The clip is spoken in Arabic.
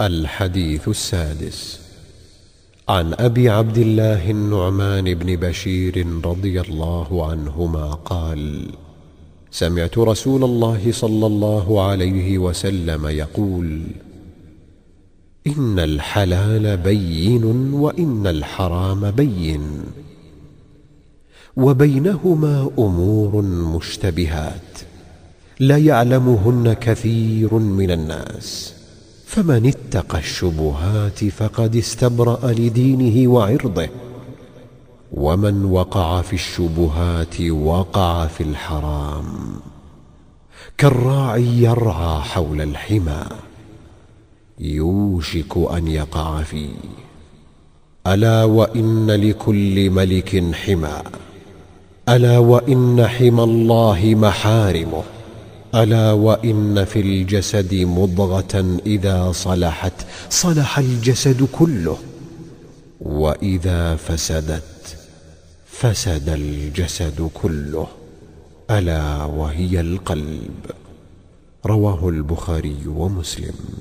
الحديث السادس. عن أبي عبد الله النعمان بن بشير رضي الله عنهما قال سمعت رسول الله صلى الله عليه وسلم يقول إن الحلال بين وإن الحرام بين وبينهما أمور مشتبهات لا يعلمهن كثير من الناس. فمن اتقى الشبهات فقد استبرأ لدينه وعرضه ومن وقع في الشبهات وقع في الحرام. كالراعي يرعى حول الحمى يوشك أن يقع فيه. ألا وإن لكل ملك حمى ألا وإن حمى الله محارمه. ألا وإن في الجسد مضغة إذا صلحت؟ صلح الجسد كله. وإذا فسدت فسد الجسد كله. ألا وهي القلب. رواه البخاري ومسلم.